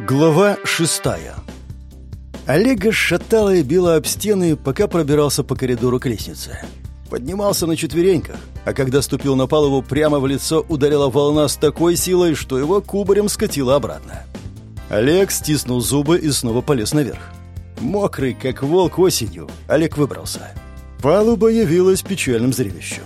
Глава шестая Олега шатало и било об стены, пока пробирался по коридору к лестнице. Поднимался на четвереньках, а когда ступил на палубу, прямо в лицо ударила волна с такой силой, что его кубарем скатило обратно. Олег стиснул зубы и снова полез наверх. Мокрый, как волк осенью, Олег выбрался. Палуба явилась печальным зрелищем.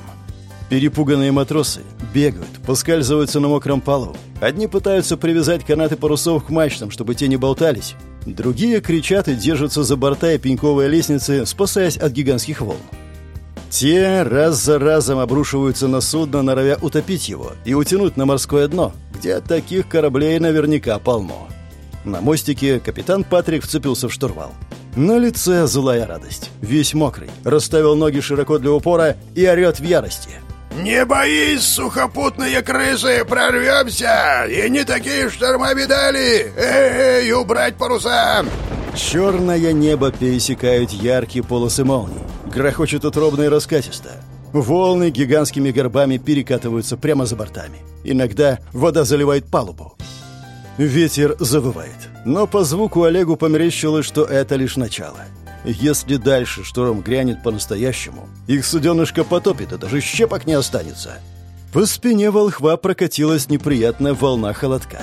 Перепуганные матросы бегают, поскальзываются на мокром полу. Одни пытаются привязать канаты парусов к мачтам, чтобы те не болтались. Другие кричат и держатся за борта и пеньковые лестницы, спасаясь от гигантских волн. Те раз за разом обрушиваются на судно, норовя утопить его и утянуть на морское дно, где таких кораблей наверняка полно. На мостике капитан Патрик вцепился в штурвал. На лице злая радость. Весь мокрый, расставил ноги широко для упора и орет в ярости – «Не боись, сухопутные крысы, прорвемся! И не такие шторма видали! Эй, убрать паруса!» Черное небо пересекают яркие полосы молний. Грохочет утробно раскатисто. Волны гигантскими горбами перекатываются прямо за бортами. Иногда вода заливает палубу. Ветер завывает. Но по звуку Олегу померещилось, что это лишь начало. Если дальше шторм грянет по-настоящему, их суденышко потопит, и даже щепок не останется. По спине волхва прокатилась неприятная волна холодка.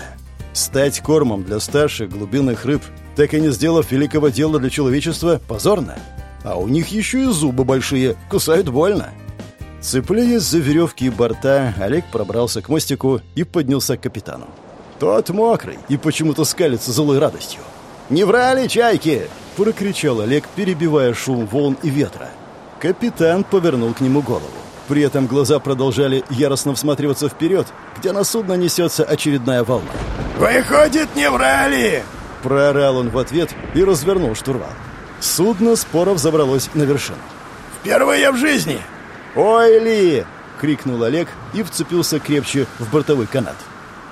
Стать кормом для старших глубинных рыб, так и не сделав великого дела для человечества, позорно. А у них еще и зубы большие, кусают больно. Цепляясь за веревки и борта, Олег пробрался к мостику и поднялся к капитану. Тот мокрый и почему-то скалится злой радостью. «Не врали, чайки!» — прокричал Олег, перебивая шум волн и ветра. Капитан повернул к нему голову. При этом глаза продолжали яростно всматриваться вперед, где на судно несется очередная волна. «Выходит, не врали!» Проорал он в ответ и развернул штурвал. Судно споров забралось на вершину. «Впервые в жизни!» «Ой, Ли!» — крикнул Олег и вцепился крепче в бортовой канат.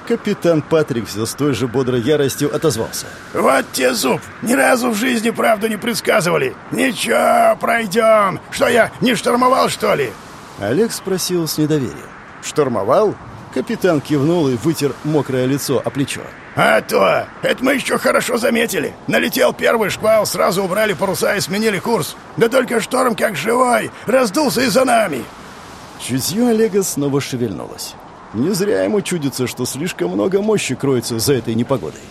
Капитан Патрик все с той же бодрой яростью отозвался. «Вот те зуб! Ни разу в жизни правду не предсказывали! Ничего, пройдем! Что я, не штурмовал, что ли?» Олег спросил с недоверием. «Штурмовал?» Капитан кивнул и вытер мокрое лицо о плечо. «А то! Это мы еще хорошо заметили! Налетел первый шквал, сразу убрали паруса и сменили курс! Да только шторм как живой! Раздулся и за нами!» Чутье Олега снова шевельнулось. Не зря ему чудится, что слишком много мощи кроется за этой непогодой.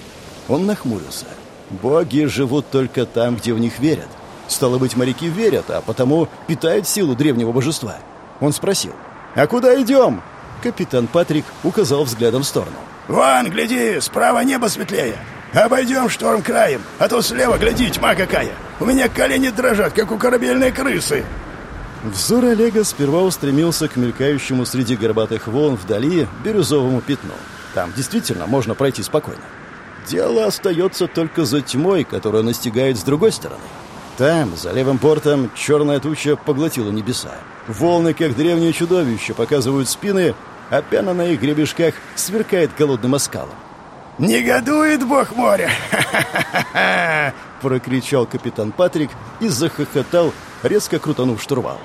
Он нахмурился. Боги живут только там, где в них верят. Стало быть, моряки верят, а потому питают силу древнего божества. Он спросил, «А куда идем?» Капитан Патрик указал взглядом в сторону. «Вон, гляди, справа небо светлее. Обойдем шторм краем, а то слева, гляди, тьма какая. У меня колени дрожат, как у корабельной крысы». Взор Олега сперва устремился к мелькающему среди горбатых волн вдали бирюзовому пятну. Там действительно можно пройти спокойно. Дело остается только за тьмой, которая настигает с другой стороны. Там, за левым портом, черная туча поглотила небеса. Волны, как древние чудовища, показывают спины, а пена на их гребешках сверкает голодным оскалом. «Негодует бог моря!» прокричал капитан Патрик и захохотал, резко крутанув штурвал.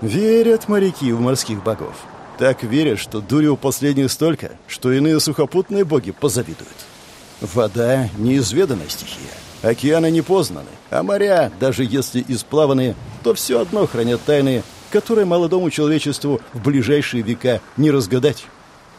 Верят моряки в морских богов. Так верят, что дури у последних столько, что иные сухопутные боги позавидуют. Вода — неизведанная стихия. Океаны не познаны, а моря, даже если исплаваны, то все одно хранят тайны, которые молодому человечеству в ближайшие века не разгадать.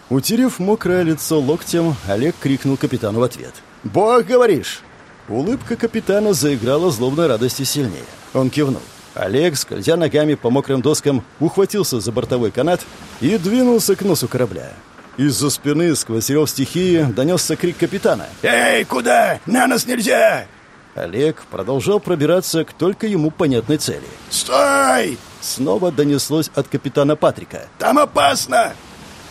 Утерев мокрое лицо локтем, Олег крикнул капитану в ответ. «Бог, говоришь!» Улыбка капитана заиграла злобной радости сильнее. Он кивнул. Олег, скользя ногами по мокрым доскам, ухватился за бортовой канат и двинулся к носу корабля. Из-за спины, сквозь рев стихии, донесся крик капитана. «Эй, куда? На нас нельзя!» Олег продолжал пробираться к только ему понятной цели. «Стой!» Снова донеслось от капитана Патрика. «Там опасно!»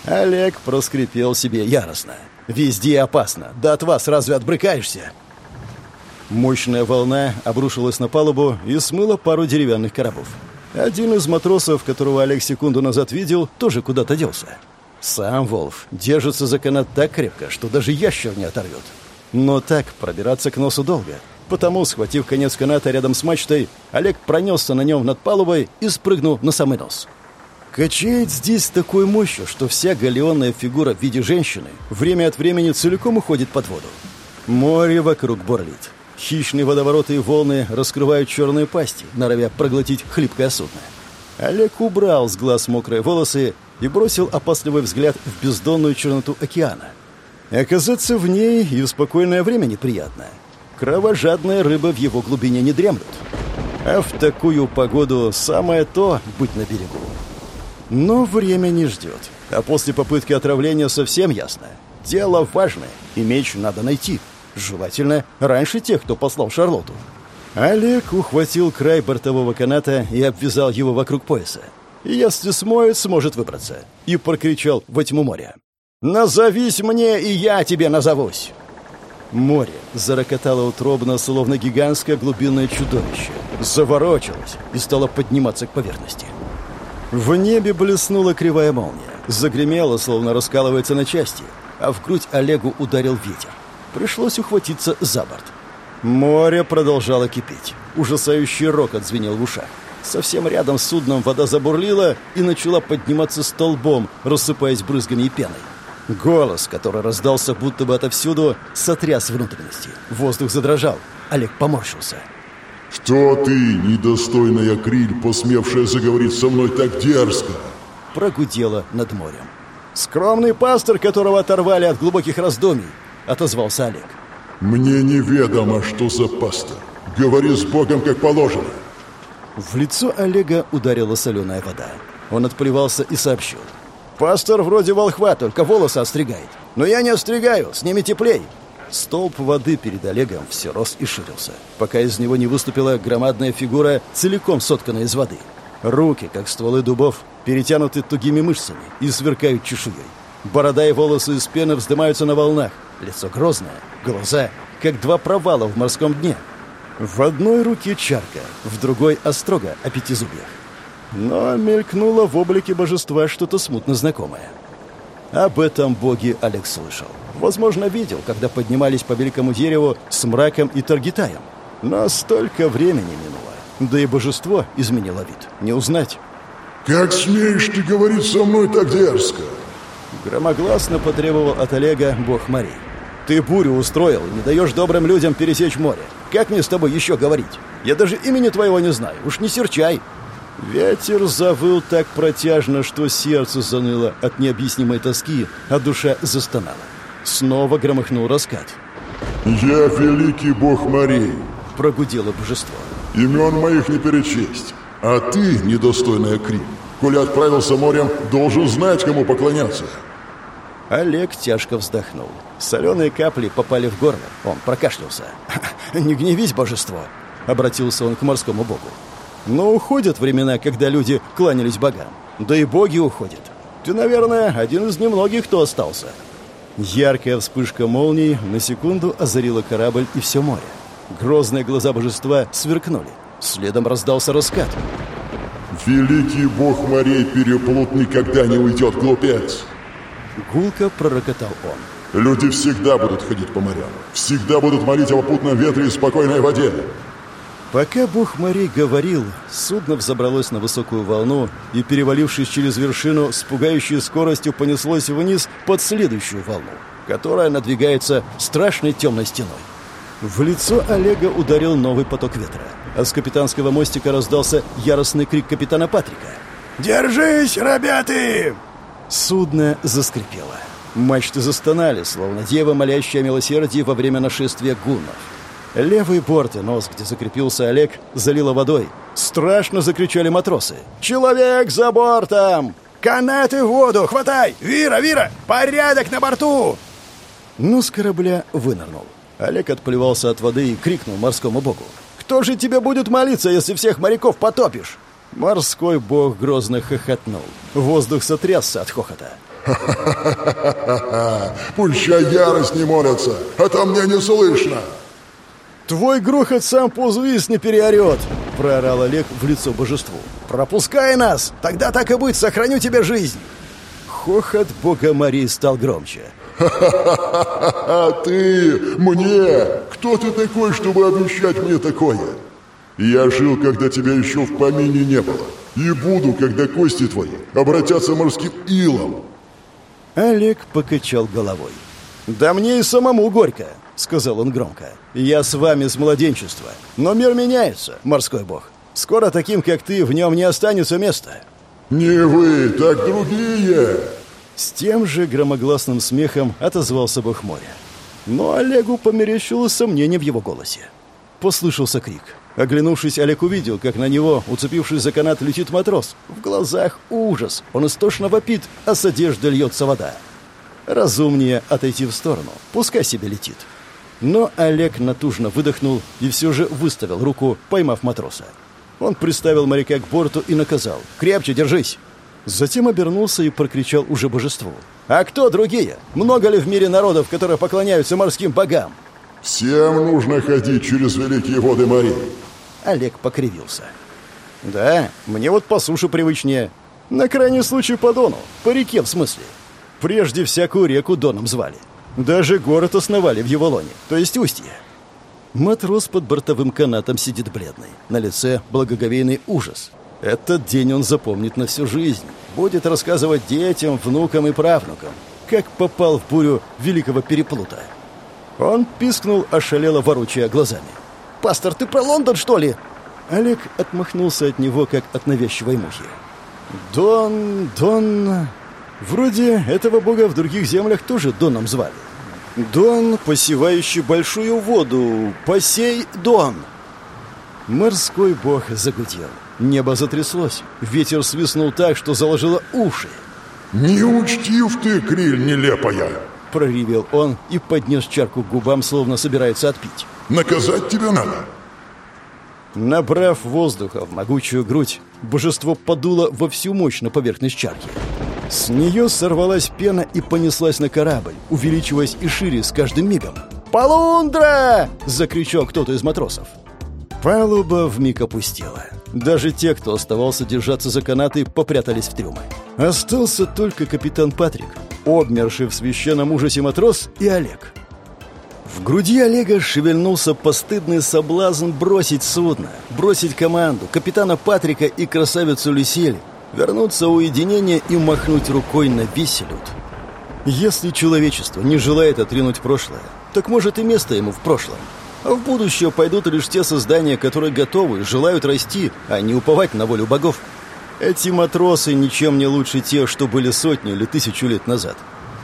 Олег проскрипел себе яростно. «Везде опасно. Да от вас разве отбрыкаешься?» Мощная волна обрушилась на палубу и смыла пару деревянных коробов. Один из матросов, которого Олег секунду назад видел, тоже куда-то делся. Сам Волф держится за канат так крепко, что даже ящер не оторвет. Но так пробираться к носу долго. Потому, схватив конец каната рядом с мачтой, Олег пронесся на нем над палубой и спрыгнул на самый нос. Качает здесь такой мощью, что вся галеонная фигура в виде женщины время от времени целиком уходит под воду. Море вокруг бурлит. Хищные водовороты и волны раскрывают черные пасти, норовя проглотить хлипкое судно. Олег убрал с глаз мокрые волосы и бросил опасливый взгляд в бездонную черноту океана. Оказаться в ней и в спокойное время неприятно. Кровожадная рыба в его глубине не дремлет. А в такую погоду самое то быть на берегу. Но время не ждет. А после попытки отравления совсем ясно. Дело важное, и меч надо найти. Желательно раньше тех, кто послал Шарлоту. Олег ухватил край бортового каната и обвязал его вокруг пояса. Если смоет, сможет выбраться. И прокричал во тьму моря. «Назовись мне, и я тебе назовусь!» Море зарокотало утробно, словно гигантское глубинное чудовище. Заворочилось и стало подниматься к поверхности. В небе блеснула кривая молния. Загремело, словно раскалывается на части, а в грудь Олегу ударил ветер. Пришлось ухватиться за борт. Море продолжало кипеть. Ужасающий рок отзвенел в ушах. Совсем рядом с судном вода забурлила и начала подниматься столбом, рассыпаясь брызгами и пеной. Голос, который раздался будто бы отовсюду, сотряс внутренности. Воздух задрожал. Олег поморщился. «Кто ты, недостойная Криль, посмевшая заговорить со мной так дерзко?» Прогудело над морем. «Скромный пастор, которого оторвали от глубоких раздумий», — отозвался Олег. «Мне неведомо, что за пастор. Говори с Богом, как положено». В лицо Олега ударила соленая вода. Он отплевался и сообщил. Пастор вроде волхва, только волосы остригает. Но я не остригаю, с ними теплей. Столб воды перед Олегом все рос и ширился, пока из него не выступила громадная фигура, целиком сотканная из воды. Руки, как стволы дубов, перетянуты тугими мышцами и сверкают чешуей. Борода и волосы из пены вздымаются на волнах. Лицо грозное, глаза, как два провала в морском дне. В одной руке чарка, в другой — острога о пяти зубьях. Но мелькнуло в облике божества что-то смутно знакомое. Об этом боге Олег слышал. Возможно, видел, когда поднимались по великому дереву с мраком и Таргитаем. Но столько времени минуло. Да и божество изменило вид. Не узнать. «Как смеешь ты говорить со мной так дерзко?» Громогласно потребовал от Олега бог морей. «Ты бурю устроил и не даешь добрым людям пересечь море. Как мне с тобой еще говорить? Я даже имени твоего не знаю. Уж не серчай!» Ветер завыл так протяжно, что сердце заныло от необъяснимой тоски, а душа застонала. Снова громыхнул раскат. «Я великий бог морей», — прогудело божество. «Имен моих не перечесть. А ты, недостойная Крим, коли отправился морем, должен знать, кому поклоняться». Олег тяжко вздохнул. Соленые капли попали в горло. Он прокашлялся. «Не гневись, божество!» — обратился он к морскому богу. Но уходят времена, когда люди кланялись богам. Да и боги уходят. Ты, наверное, один из немногих, кто остался. Яркая вспышка молний на секунду озарила корабль и все море. Грозные глаза божества сверкнули. Следом раздался раскат. «Великий бог морей переплут никогда не уйдет, глупец!» Гулко пророкотал он. «Люди всегда будут ходить по морям. Всегда будут молить о попутном ветре и спокойной воде. Пока бог морей говорил, судно взобралось на высокую волну и, перевалившись через вершину, с пугающей скоростью понеслось вниз под следующую волну, которая надвигается страшной темной стеной. В лицо Олега ударил новый поток ветра, а с капитанского мостика раздался яростный крик капитана Патрика. «Держись, ребята!» Судно заскрипело. Мачты застонали, словно дева, молящая милосердие во время нашествия гуннов. Левый борт нос, где закрепился Олег, залило водой. Страшно закричали матросы. «Человек за бортом!» «Канаты в воду! Хватай! Вира, Вира! Порядок на борту!» Ну, с корабля вынырнул. Олег отплевался от воды и крикнул морскому богу. «Кто же тебе будет молиться, если всех моряков потопишь?» Морской бог грозно хохотнул. Воздух сотрясся от хохота. «Ха-ха-ха-ха! Пущай ярость не молятся, а то мне не слышно!» «Твой грохот сам позвис не переорет!» — проорал Олег в лицо божеству. «Пропускай нас! Тогда так и быть, сохраню тебе жизнь!» Хохот бога Марии стал громче. «Ха-ха-ха! Ты! Мне! Кто ты такой, чтобы обещать мне такое? Я жил, когда тебя еще в помине не было. И буду, когда кости твои обратятся морским илом!» Олег покачал головой. «Да мне и самому горько. — сказал он громко. «Я с вами с младенчества. Но мир меняется, морской бог. Скоро таким, как ты, в нем не останется места». «Не вы, так другие!» С тем же громогласным смехом отозвался бог моря. Но Олегу померещилось сомнение в его голосе. Послышался крик. Оглянувшись, Олег увидел, как на него, уцепившись за канат, летит матрос. В глазах ужас. Он истошно вопит, а с одежды льется вода. Разумнее отойти в сторону. Пускай себе летит. Но Олег натужно выдохнул и все же выставил руку, поймав матроса. Он приставил моряка к борту и наказал. «Крепче держись!» Затем обернулся и прокричал уже божеству. «А кто другие? Много ли в мире народов, которые поклоняются морским богам?» «Всем нужно ходить через великие воды морей». Олег покривился. «Да, мне вот по суше привычнее. На крайний случай по Дону. По реке, в смысле. Прежде всякую реку Доном звали. Даже город основали в его то есть устье. Матрос под бортовым канатом сидит бледный. На лице благоговейный ужас. Этот день он запомнит на всю жизнь. Будет рассказывать детям, внукам и правнукам, как попал в бурю великого переплута. Он пискнул, ошалело ворочая глазами. «Пастор, ты про Лондон, что ли?» Олег отмахнулся от него, как от навязчивой мухи. «Дон... Дон...» Вроде этого бога в других землях тоже Доном звали. Дон, посевающий большую воду. Посей Дон. Морской бог загудел. Небо затряслось. Ветер свистнул так, что заложило уши. «Не учтив ты, криль нелепая!» Проревел он и поднес чарку к губам, словно собирается отпить. «Наказать тебя надо!» Набрав воздуха в могучую грудь, божество подуло во всю мощь на поверхность чарки. С нее сорвалась пена и понеслась на корабль, увеличиваясь и шире с каждым мигом. «Полундра!» — закричал кто-то из матросов. Палуба вмиг опустела. Даже те, кто оставался держаться за канаты, попрятались в трюмы. Остался только капитан Патрик, обмерший в священном ужасе матрос и Олег. В груди Олега шевельнулся постыдный соблазн бросить судно, бросить команду, капитана Патрика и красавицу Люсиль, вернуться в уединение и махнуть рукой на весь люд. Если человечество не желает отринуть прошлое, так может и место ему в прошлом. А в будущее пойдут лишь те создания, которые готовы, желают расти, а не уповать на волю богов. Эти матросы ничем не лучше тех, что были сотни или тысячу лет назад.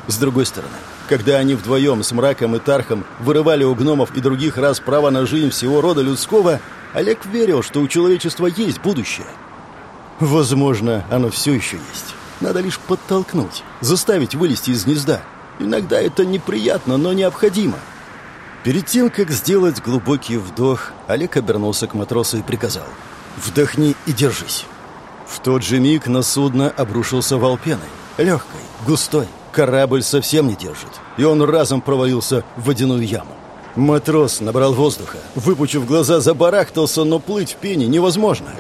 С другой стороны, когда они вдвоем с мраком и тархом вырывали у гномов и других раз право на жизнь всего рода людского, Олег верил, что у человечества есть будущее – Возможно, оно все еще есть. Надо лишь подтолкнуть, заставить вылезти из гнезда. Иногда это неприятно, но необходимо. Перед тем, как сделать глубокий вдох, Олег обернулся к матросу и приказал. «Вдохни и держись». В тот же миг на судно обрушился вал пены. Легкой, густой. Корабль совсем не держит. И он разом провалился в водяную яму. Матрос набрал воздуха. Выпучив глаза, забарахтался, но плыть в пене невозможно.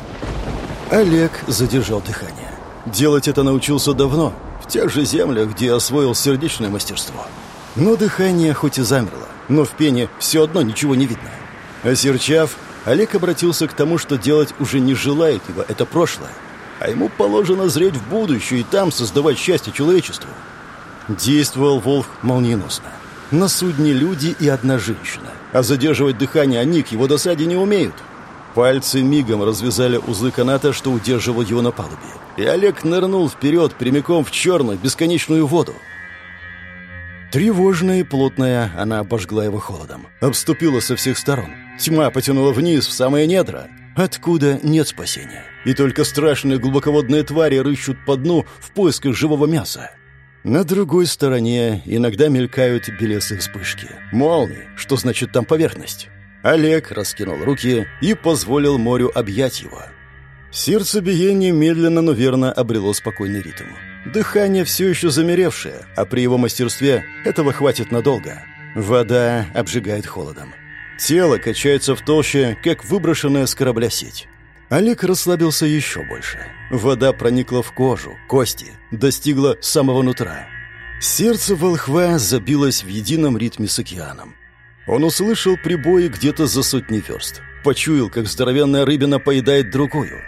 Олег задержал дыхание. Делать это научился давно, в тех же землях, где освоил сердечное мастерство. Но дыхание хоть и замерло, но в пене все одно ничего не видно. Осерчав, Олег обратился к тому, что делать уже не желает его, это прошлое. А ему положено зреть в будущее и там создавать счастье человечеству. Действовал Волх молниеносно. На судне люди и одна женщина. А задерживать дыхание они к его досаде не умеют. Пальцы мигом развязали узлы каната, что удерживал его на палубе. И Олег нырнул вперед, прямиком в черную, бесконечную воду. Тревожная и плотная, она обожгла его холодом. Обступила со всех сторон. Тьма потянула вниз, в самые недра. Откуда нет спасения. И только страшные глубоководные твари рыщут по дну в поисках живого мяса. На другой стороне иногда мелькают белесые вспышки. Молнии, что значит там поверхность. Олег раскинул руки и позволил морю объять его. Сердцебиение медленно, но верно обрело спокойный ритм. Дыхание все еще замеревшее, а при его мастерстве этого хватит надолго. Вода обжигает холодом. Тело качается в толще, как выброшенная с корабля сеть. Олег расслабился еще больше. Вода проникла в кожу, кости, достигла самого нутра. Сердце волхва забилось в едином ритме с океаном. Он услышал прибои где-то за сотни верст. Почуял, как здоровенная рыбина поедает другую.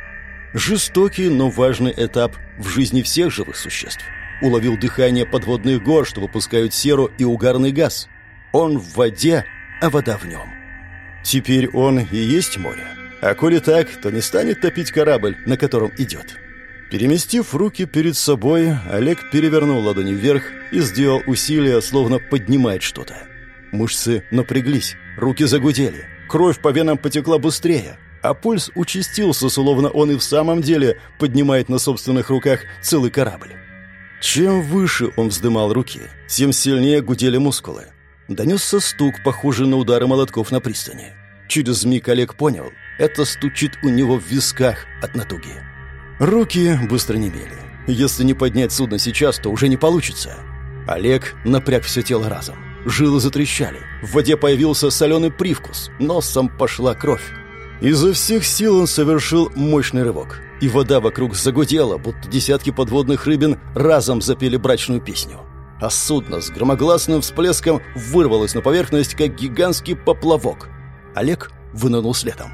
Жестокий, но важный этап в жизни всех живых существ. Уловил дыхание подводных гор, что выпускают серу и угарный газ. Он в воде а вода в нем. Теперь он и есть море. А коли так, то не станет топить корабль, на котором идет. Переместив руки перед собой, Олег перевернул ладони вверх и сделал усилие, словно поднимает что-то. Мышцы напряглись, руки загудели, кровь по венам потекла быстрее, а пульс участился, словно он и в самом деле поднимает на собственных руках целый корабль. Чем выше он вздымал руки, тем сильнее гудели мускулы. Донесся стук, похожий на удары молотков на пристани. Через миг Олег понял, это стучит у него в висках от натуги. Руки быстро немели. Если не поднять судно сейчас, то уже не получится. Олег напряг все тело разом. Жилы затрещали. В воде появился соленый привкус. Носом пошла кровь. Изо всех сил он совершил мощный рывок. И вода вокруг загудела, будто десятки подводных рыбин разом запели брачную песню а судно с громогласным всплеском вырвалось на поверхность, как гигантский поплавок. Олег вынырнул следом.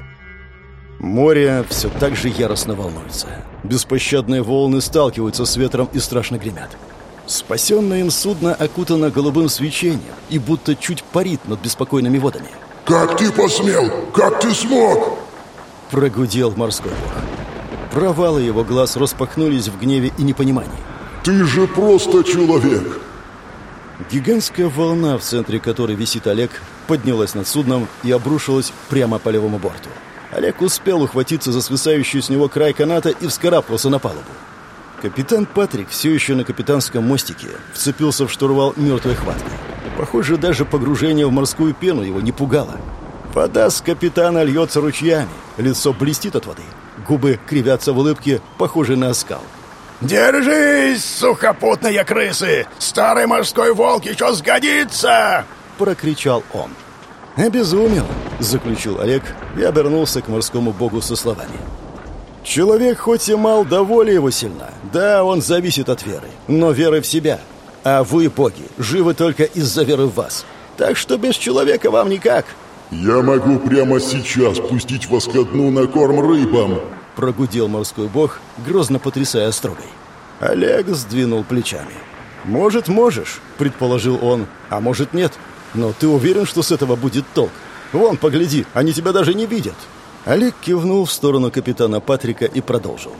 Море все так же яростно волнуется. Беспощадные волны сталкиваются с ветром и страшно гремят. Спасенное им судно окутано голубым свечением и будто чуть парит над беспокойными водами. «Как ты посмел? Как ты смог?» Прогудел морской бог. Провалы его глаз распахнулись в гневе и непонимании. «Ты же просто человек! Гигантская волна, в центре которой висит Олег, поднялась над судном и обрушилась прямо по левому борту. Олег успел ухватиться за свисающий с него край каната и вскарабкался на палубу. Капитан Патрик, все еще на капитанском мостике, вцепился в штурвал мертвой хваткой. Похоже, даже погружение в морскую пену его не пугало. Вода с капитана льется ручьями, лицо блестит от воды, губы кривятся в улыбке, похожей на оскал. «Держись, сухопутные крысы! Старый морской волк еще сгодится!» — прокричал он. «Обезумел!» — заключил Олег и обернулся к морскому богу со словами. «Человек хоть и мал, да воля его сильна. Да, он зависит от веры, но веры в себя. А вы, боги, живы только из-за веры в вас. Так что без человека вам никак». «Я могу прямо сейчас пустить вас ко дну на корм рыбам!» Прогудел морской бог, грозно потрясая острогой. Олег сдвинул плечами. «Может, можешь», — предположил он, — «а может, нет. Но ты уверен, что с этого будет толк? Вон, погляди, они тебя даже не видят». Олег кивнул в сторону капитана Патрика и продолжил.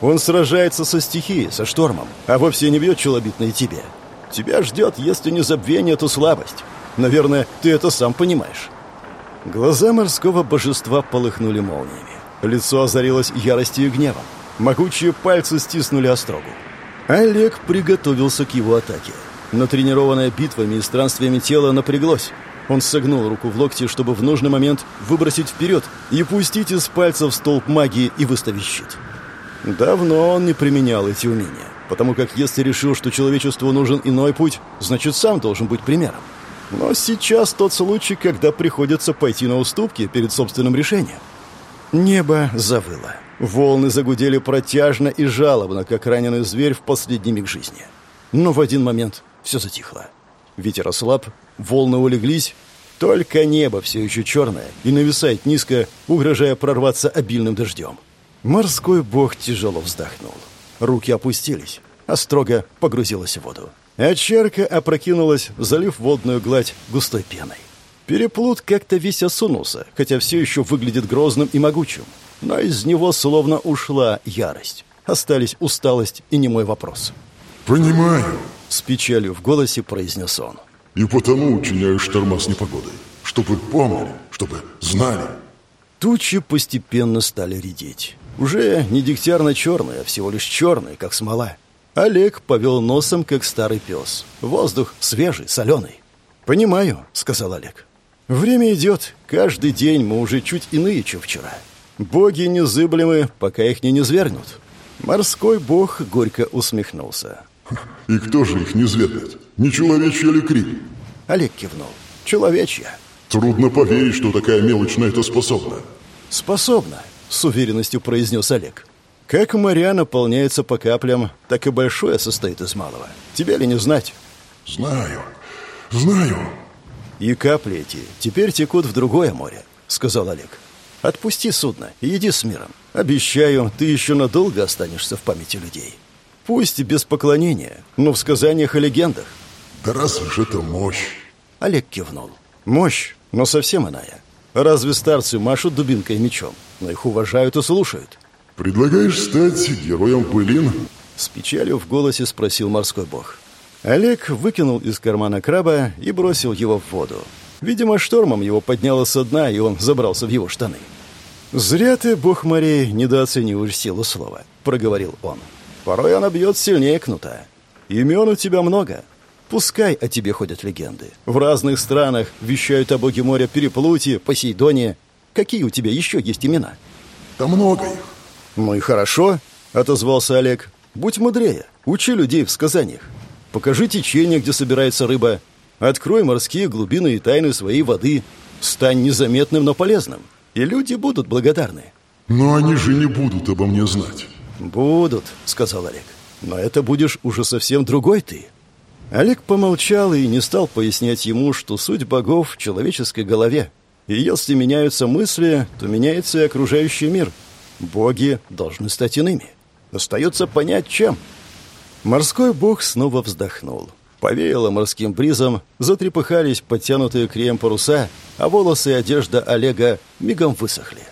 «Он сражается со стихией, со штормом, а вовсе не бьет челобитное тебе. Тебя ждет, если не забвение, то слабость. Наверное, ты это сам понимаешь». Глаза морского божества полыхнули молниями. Лицо озарилось яростью и гневом. Могучие пальцы стиснули острогу. Олег приготовился к его атаке. Натренированное битвами и странствиями тело напряглось. Он согнул руку в локте, чтобы в нужный момент выбросить вперед и пустить из пальцев столб магии и выставить щит. Давно он не применял эти умения, потому как если решил, что человечеству нужен иной путь, значит сам должен быть примером. Но сейчас тот случай, когда приходится пойти на уступки перед собственным решением. Небо завыло. Волны загудели протяжно и жалобно, как раненый зверь в последний миг жизни. Но в один момент все затихло. Ветер ослаб, волны улеглись, только небо все еще черное и нависает низко, угрожая прорваться обильным дождем. Морской бог тяжело вздохнул. Руки опустились, а строго погрузилась в воду. А опрокинулась, залив водную гладь густой пеной. Переплут как-то весь осунулся, хотя все еще выглядит грозным и могучим. Но из него словно ушла ярость. Остались усталость и немой вопрос. «Понимаю», — с печалью в голосе произнес он. «И потому учиняю шторма с непогодой. Чтобы помнили, чтобы знали». Тучи постепенно стали редеть. Уже не дегтярно-черные, а всего лишь черные, как смола. Олег повел носом, как старый пес. Воздух свежий, соленый. «Понимаю», — сказал Олег. Время идет. Каждый день мы уже чуть иные, чем вчера. Боги незыблемы, пока их не низвергнут. Морской бог горько усмехнулся. И кто же их низвергнет? Не человечья ли крик? Олег кивнул. Человечья. Трудно поверить, что такая мелочь на это способна. Способна, с уверенностью произнес Олег. Как моря наполняются по каплям, так и большое состоит из малого. Тебе ли не знать? Знаю, знаю. «И капли эти теперь текут в другое море», — сказал Олег. «Отпусти судно и иди с миром. Обещаю, ты еще надолго останешься в памяти людей. Пусть без поклонения, но в сказаниях и легендах». «Да разве же это мощь?» Олег кивнул. «Мощь, но совсем иная. Разве старцы машут дубинкой и мечом, но их уважают и слушают? Предлагаешь стать героем пылин? С печалью в голосе спросил морской бог. Олег выкинул из кармана краба и бросил его в воду. Видимо, штормом его подняло со дна, и он забрался в его штаны. «Зря ты, бог морей, недооцениваешь силу слова», — проговорил он. «Порой она бьет сильнее кнута. Имен у тебя много. Пускай о тебе ходят легенды. В разных странах вещают о боге моря Переплуте, Посейдоне. Какие у тебя еще есть имена?» «Да много их». «Ну и хорошо», — отозвался Олег. «Будь мудрее. Учи людей в сказаниях. Покажи течение, где собирается рыба. Открой морские глубины и тайны своей воды. Стань незаметным, но полезным. И люди будут благодарны». «Но они же не будут обо мне знать». «Будут», — сказал Олег. «Но это будешь уже совсем другой ты». Олег помолчал и не стал пояснять ему, что суть богов в человеческой голове. И если меняются мысли, то меняется и окружающий мир. Боги должны стать иными. Остается понять, чем. Морской бог снова вздохнул. Повеяло морским бризом, затрепыхались подтянутые креем паруса, а волосы и одежда Олега мигом высохли.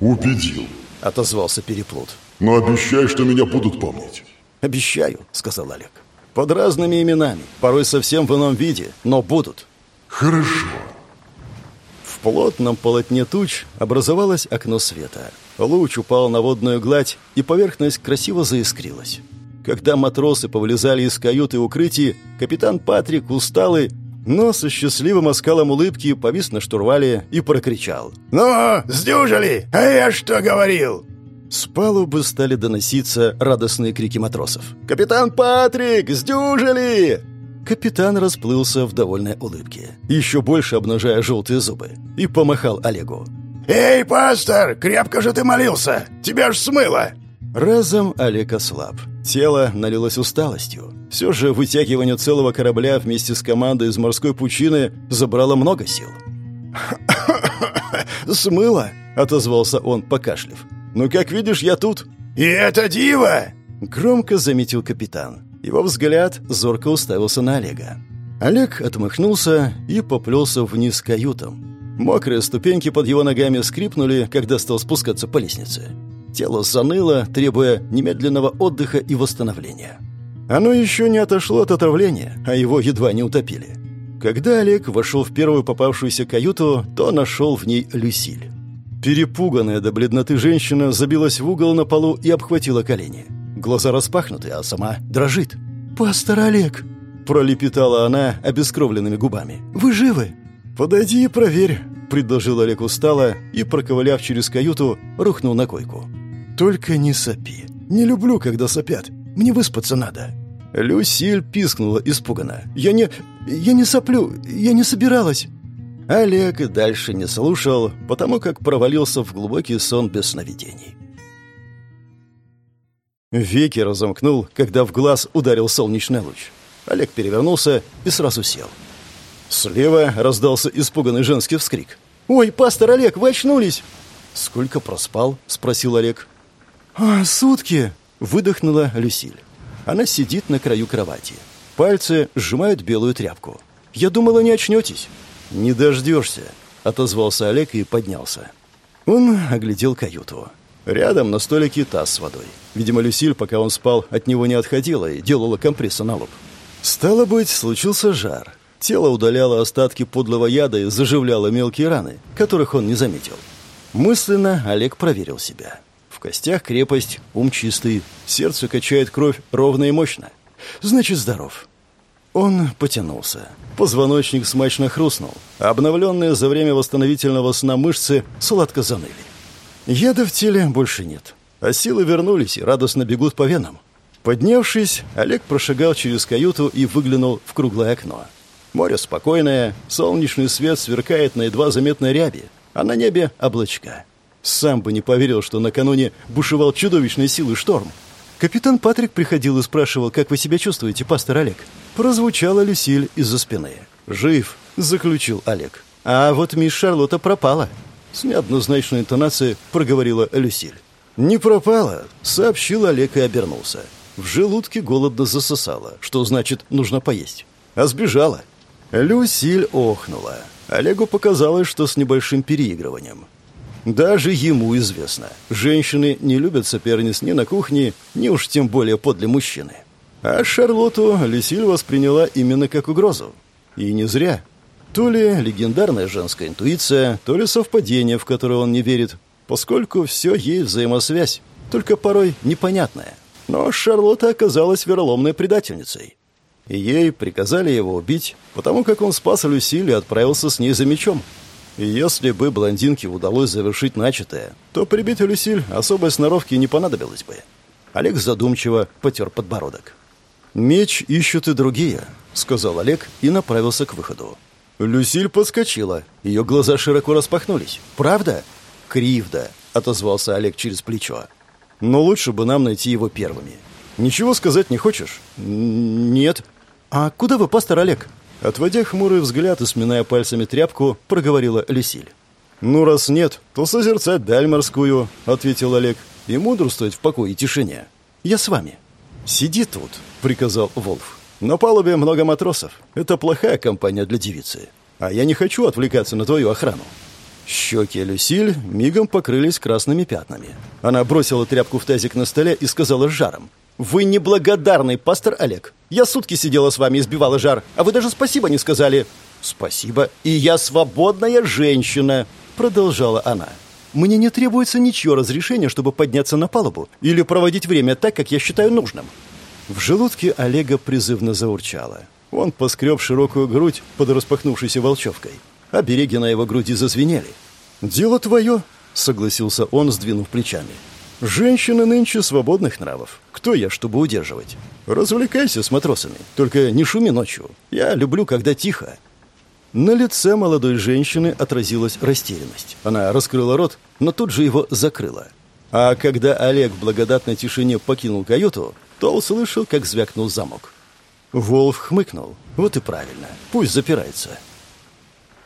«Убедил», — отозвался Переплут. «Но обещай, что меня будут помнить». «Обещаю», — сказал Олег. Под разными именами, порой совсем в ином виде, но будут. Хорошо. В плотном полотне туч образовалось окно света. Луч упал на водную гладь, и поверхность красиво заискрилась. Когда матросы повылезали из каюты укрытий, капитан Патрик, усталый, но со счастливым оскалом улыбки повис на штурвале и прокричал. «Ну, сдюжили! А я что говорил?» С палубы стали доноситься радостные крики матросов. «Капитан Патрик! Сдюжили!» Капитан расплылся в довольной улыбке, еще больше обнажая желтые зубы, и помахал Олегу. «Эй, пастор, крепко же ты молился! Тебя ж смыло!» Разом Олег ослаб. Тело налилось усталостью. Все же вытягивание целого корабля вместе с командой из морской пучины забрало много сил. «Смыло!» — отозвался он, покашлив. «Ну, как видишь, я тут». «И это диво!» Громко заметил капитан. Его взгляд зорко уставился на Олега. Олег отмахнулся и поплелся вниз каютом. Мокрые ступеньки под его ногами скрипнули, когда стал спускаться по лестнице. Тело заныло, требуя немедленного отдыха и восстановления. Оно еще не отошло от отравления, а его едва не утопили. Когда Олег вошел в первую попавшуюся каюту, то нашел в ней Люсиль. Перепуганная до бледноты женщина забилась в угол на полу и обхватила колени. Глаза распахнуты, а сама дрожит. «Пастор Олег!» – пролепетала она обескровленными губами. «Вы живы?» «Подойди и проверь», – предложил Олег устало и, проковыляв через каюту, рухнул на койку. «Только не сопи. Не люблю, когда сопят. Мне выспаться надо». Люсиль пискнула испуганно. «Я не... я не соплю. Я не собиралась». Олег дальше не слушал, потому как провалился в глубокий сон без сновидений. Веки разомкнул, когда в глаз ударил солнечный луч. Олег перевернулся и сразу сел. Слева раздался испуганный женский вскрик. «Ой, пастор Олег, вы очнулись!» «Сколько проспал?» — спросил Олег. «А, сутки!» — выдохнула Люсиль. Она сидит на краю кровати. Пальцы сжимают белую тряпку. «Я думала, не очнетесь». «Не дождешься», — отозвался Олег и поднялся. Он оглядел каюту. Рядом на столике таз с водой. Видимо, Люсиль, пока он спал, от него не отходила и делала компрессы на лоб. Стало быть, случился жар. Тело удаляло остатки подлого яда и заживляло мелкие раны, которых он не заметил. Мысленно Олег проверил себя. В костях крепость, ум чистый, сердце качает кровь ровно и мощно. Значит, здоров. Он потянулся. Позвоночник смачно хрустнул. Обновленные за время восстановительного сна мышцы сладко заныли. Яда в теле больше нет. А силы вернулись и радостно бегут по венам. Поднявшись, Олег прошагал через каюту и выглянул в круглое окно. Море спокойное, солнечный свет сверкает на едва заметной ряби, а на небе облачка. Сам бы не поверил, что накануне бушевал чудовищной силы шторм. Капитан Патрик приходил и спрашивал, как вы себя чувствуете, пастор Олег. Прозвучала Люсиль из-за спины. «Жив», — заключил Олег. «А вот мисс Шарлотта пропала». С неоднозначной интонацией проговорила Люсиль. «Не пропала», — сообщил Олег и обернулся. В желудке голодно засосало, что значит нужно поесть. А сбежала. Люсиль охнула. Олегу показалось, что с небольшим переигрыванием. Даже ему известно, женщины не любят соперниц ни на кухне, ни уж тем более подле мужчины. А Шарлотту Люсиль восприняла именно как угрозу. И не зря. То ли легендарная женская интуиция, то ли совпадение, в которое он не верит, поскольку все ей взаимосвязь, только порой непонятная. Но Шарлотта оказалась вероломной предательницей. И ей приказали его убить, потому как он спас Люсиль и отправился с ней за мечом. И если бы блондинке удалось завершить начатое, то прибить Люсиль особой сноровки не понадобилось бы. Олег задумчиво потер подбородок. «Меч ищут и другие», — сказал Олег и направился к выходу. Люсиль подскочила. Ее глаза широко распахнулись. «Правда?» «Кривда», — отозвался Олег через плечо. «Но лучше бы нам найти его первыми». «Ничего сказать не хочешь?» «Нет». «А куда вы, пастор Олег?» Отводя хмурый взгляд и сминая пальцами тряпку, проговорила Люсиль. «Ну, раз нет, то созерцать даль морскую», — ответил Олег, — «и мудрствовать в покое и тишине. Я с вами». «Сиди тут», — приказал Волф. «На палубе много матросов. Это плохая компания для девицы. А я не хочу отвлекаться на твою охрану». Щеки Люсиль мигом покрылись красными пятнами. Она бросила тряпку в тазик на столе и сказала с жаром. «Вы неблагодарный, пастор Олег. Я сутки сидела с вами и сбивала жар, а вы даже спасибо не сказали». «Спасибо. И я свободная женщина», — продолжала она. «Мне не требуется ничье разрешение, чтобы подняться на палубу или проводить время так, как я считаю нужным». В желудке Олега призывно заурчало. Он поскреб широкую грудь под распахнувшейся волчевкой. а береги на его груди зазвенели. «Дело твое», — согласился он, сдвинув плечами. Женщины нынче свободных нравов. Кто я, чтобы удерживать? Развлекайся с матросами, только не шуми ночью. Я люблю, когда тихо. На лице молодой женщины отразилась растерянность. Она раскрыла рот, но тут же его закрыла. А когда Олег в благодатной тишине покинул каюту, то услышал, как звякнул замок. Волф хмыкнул. Вот и правильно. Пусть запирается.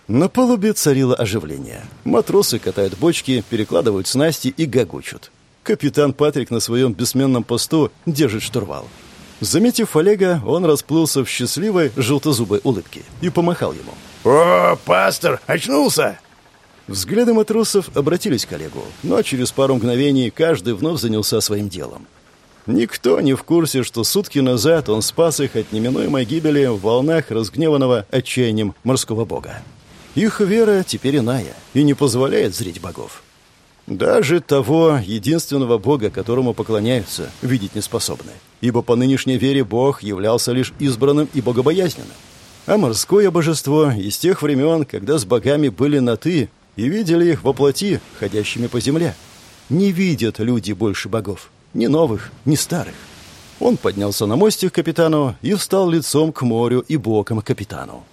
На палубе царило оживление. Матросы катают бочки, перекладывают снасти и гогочут. Капитан Патрик на своем бессменном посту держит штурвал. Заметив Олега, он расплылся в счастливой желтозубой улыбке и помахал ему. «О, пастор, очнулся!» Взгляды матросов обратились к Олегу, но через пару мгновений каждый вновь занялся своим делом. Никто не в курсе, что сутки назад он спас их от неминуемой гибели в волнах разгневанного отчаянием морского бога. Их вера теперь иная и не позволяет зрить богов. Даже того единственного Бога, которому поклоняются, видеть не способны, ибо по нынешней вере Бог являлся лишь избранным и богобоязненным. А морское божество из тех времен, когда с богами были на «ты» и видели их во плоти, ходящими по земле. Не видят люди больше богов, ни новых, ни старых. Он поднялся на мостик к капитану и встал лицом к морю и боком к капитану.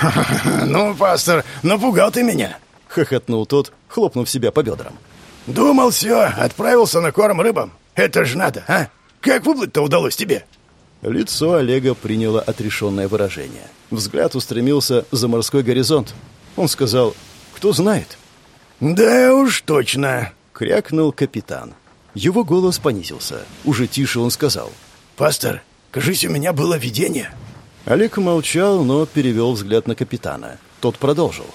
«Ну, пастор, напугал ты меня!» — хохотнул тот, хлопнув себя по бедрам. «Думал, все, отправился на корм рыбам. Это ж надо, а? Как выплыть-то удалось тебе?» Лицо Олега приняло отрешенное выражение. Взгляд устремился за морской горизонт. Он сказал «Кто знает?» «Да уж точно», — крякнул капитан. Его голос понизился. Уже тише он сказал. «Пастор, кажись, у меня было видение». Олег молчал, но перевел взгляд на капитана. Тот продолжил.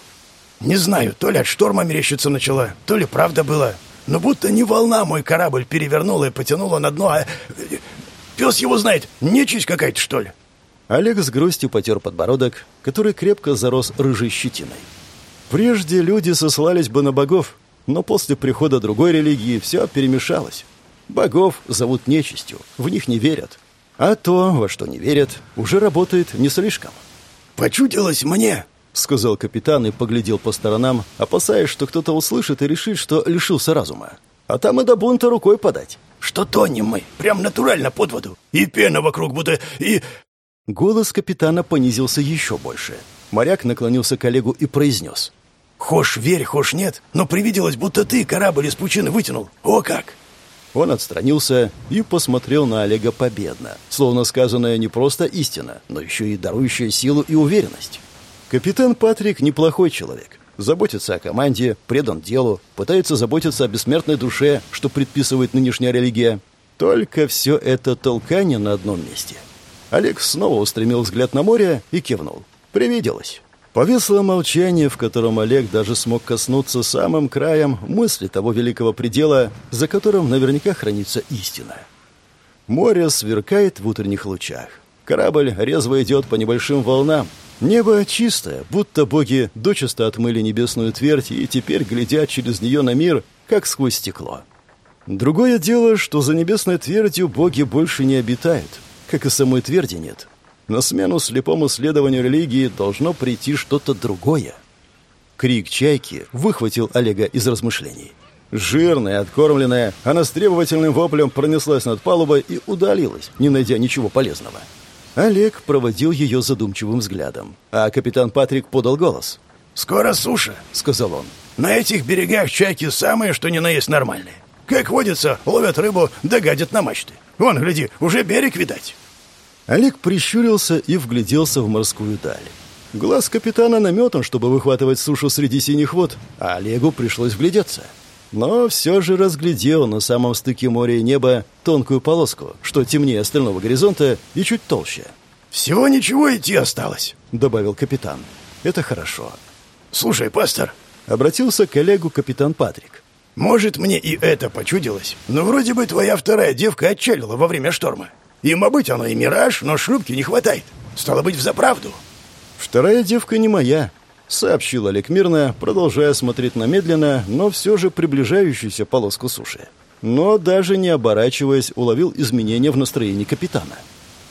Не знаю, то ли от шторма мерещиться начала, то ли правда было. Но будто не волна мой корабль перевернула и потянула на дно, а... Пес его знает, нечисть какая-то, что ли. Олег с грустью потер подбородок, который крепко зарос рыжей щетиной. Прежде люди сослались бы на богов, но после прихода другой религии все перемешалось. Богов зовут нечистью, в них не верят. А то, во что не верят, уже работает не слишком. «Почудилось мне», — сказал капитан и поглядел по сторонам, опасаясь, что кто-то услышит и решит, что лишился разума. А там и до бунта рукой подать. «Что тонем мы? Прям натурально под воду. И пена вокруг будто... и...» Голос капитана понизился еще больше. Моряк наклонился к Олегу и произнес. «Хошь верь, хошь нет, но привиделось, будто ты корабль из пучины вытянул. О как!» Он отстранился и посмотрел на Олега победно, словно сказанная не просто истина, но еще и дарующая силу и уверенность. Капитан Патрик неплохой человек. Заботится о команде, предан делу, пытается заботиться о бессмертной душе, что предписывает нынешняя религия. Только все это толкание на одном месте. Олег снова устремил взгляд на море и кивнул. Привиделось. Повисло молчание, в котором Олег даже смог коснуться самым краем мысли того великого предела, за которым наверняка хранится истина. Море сверкает в утренних лучах. Корабль резво идет по небольшим волнам. Небо чистое, будто боги дочисто отмыли небесную твердь и теперь глядят через нее на мир, как сквозь стекло. Другое дело, что за небесной твердью боги больше не обитают, как и самой тверди нет. На смену слепому следованию религии должно прийти что-то другое. Крик чайки выхватил Олега из размышлений. Жирная, откормленная, она с требовательным воплем пронеслась над палубой и удалилась, не найдя ничего полезного. Олег проводил ее задумчивым взглядом, а капитан Патрик подал голос. «Скоро суша», — сказал он. «На этих берегах чайки самые, что ни на есть нормальные. Как водится, ловят рыбу да гадят на мачты. Вон, гляди, уже берег видать». Олег прищурился и вгляделся в морскую даль. Глаз капитана наметан, чтобы выхватывать сушу среди синих вод, а Олегу пришлось вглядеться. Но все же разглядел на самом стыке моря и неба тонкую полоску, что темнее остального горизонта и чуть толще. «Всего ничего идти осталось», — добавил капитан. «Это хорошо». «Слушай, пастор», — обратился к коллегу капитан Патрик. Может, мне и это почудилось, но вроде бы твоя вторая девка отчалила во время шторма. Им быть оно и мираж, но шлюпки не хватает. Стало быть, взаправду. Вторая девка не моя, сообщил Олег мирно, продолжая смотреть на медленно, но все же приближающуюся полоску суши. Но даже не оборачиваясь, уловил изменения в настроении капитана.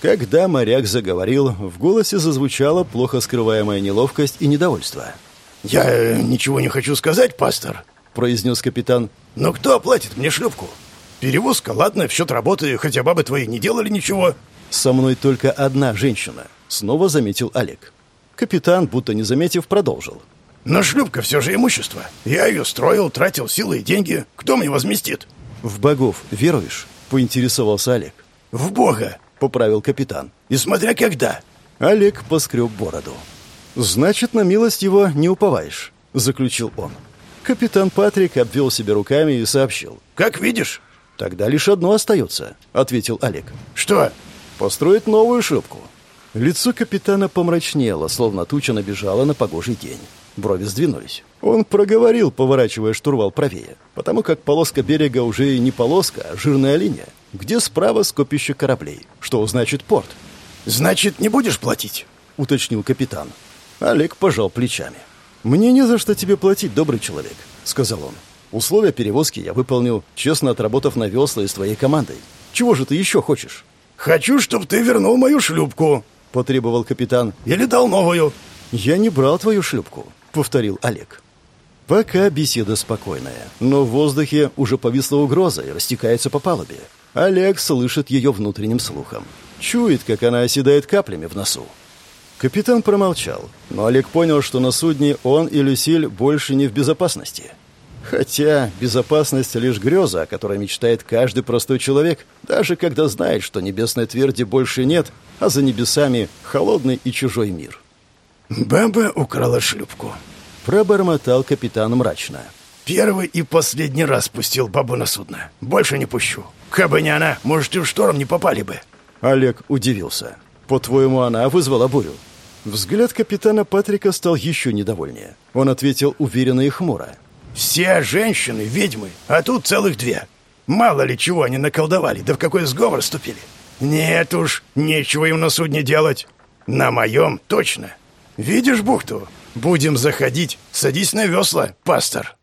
Когда моряк заговорил, в голосе зазвучала плохо скрываемая неловкость и недовольство. «Я э, ничего не хочу сказать, пастор», произнес капитан. «Но кто оплатит мне шлюпку? Перевозка, ладно, в счет работы, хотя бабы твои не делали ничего». «Со мной только одна женщина», — снова заметил Олег. Капитан, будто не заметив, продолжил. «Но шлюпка все же имущество. Я ее строил, тратил силы и деньги. Кто мне возместит?» «В богов веруешь?» — поинтересовался Олег. «В бога», — поправил капитан. «И смотря когда». Олег поскреб бороду. «Значит, на милость его не уповаешь», — заключил он. Капитан Патрик обвел себя руками и сообщил. «Как видишь». «Тогда лишь одно остается», — ответил Олег. «Что?» «Построить новую шлюпку». Лицо капитана помрачнело, словно туча набежала на погожий день. Брови сдвинулись. Он проговорил, поворачивая штурвал правее, потому как полоска берега уже и не полоска, а жирная линия, где справа скопище кораблей, что значит порт. «Значит, не будешь платить?» — уточнил капитан. Олег пожал плечами. «Мне не за что тебе платить, добрый человек», — сказал он. «Условия перевозки я выполнил, честно отработав на весла и с твоей командой. Чего же ты еще хочешь?» «Хочу, чтобы ты вернул мою шлюпку», — потребовал капитан. «Или дал новую». «Я не брал твою шлюпку», — повторил Олег. Пока беседа спокойная, но в воздухе уже повисла угроза и растекается по палубе. Олег слышит ее внутренним слухом. Чует, как она оседает каплями в носу. Капитан промолчал, но Олег понял, что на судне он и Люсиль больше не в безопасности. Хотя безопасность — лишь греза, о которой мечтает каждый простой человек, даже когда знает, что небесной тверди больше нет, а за небесами — холодный и чужой мир. «Баба украла шлюпку», — пробормотал капитан мрачно. «Первый и последний раз пустил бабу на судно. Больше не пущу. Кабы не она, может, и в шторм не попали бы». Олег удивился. «По-твоему, она вызвала бурю?» Взгляд капитана Патрика стал еще недовольнее. Он ответил уверенно и хмуро. «Все женщины — ведьмы, а тут целых две. Мало ли чего они наколдовали, да в какой сговор вступили. Нет уж, нечего им на судне делать. На моем точно. Видишь бухту? Будем заходить. Садись на весла, пастор».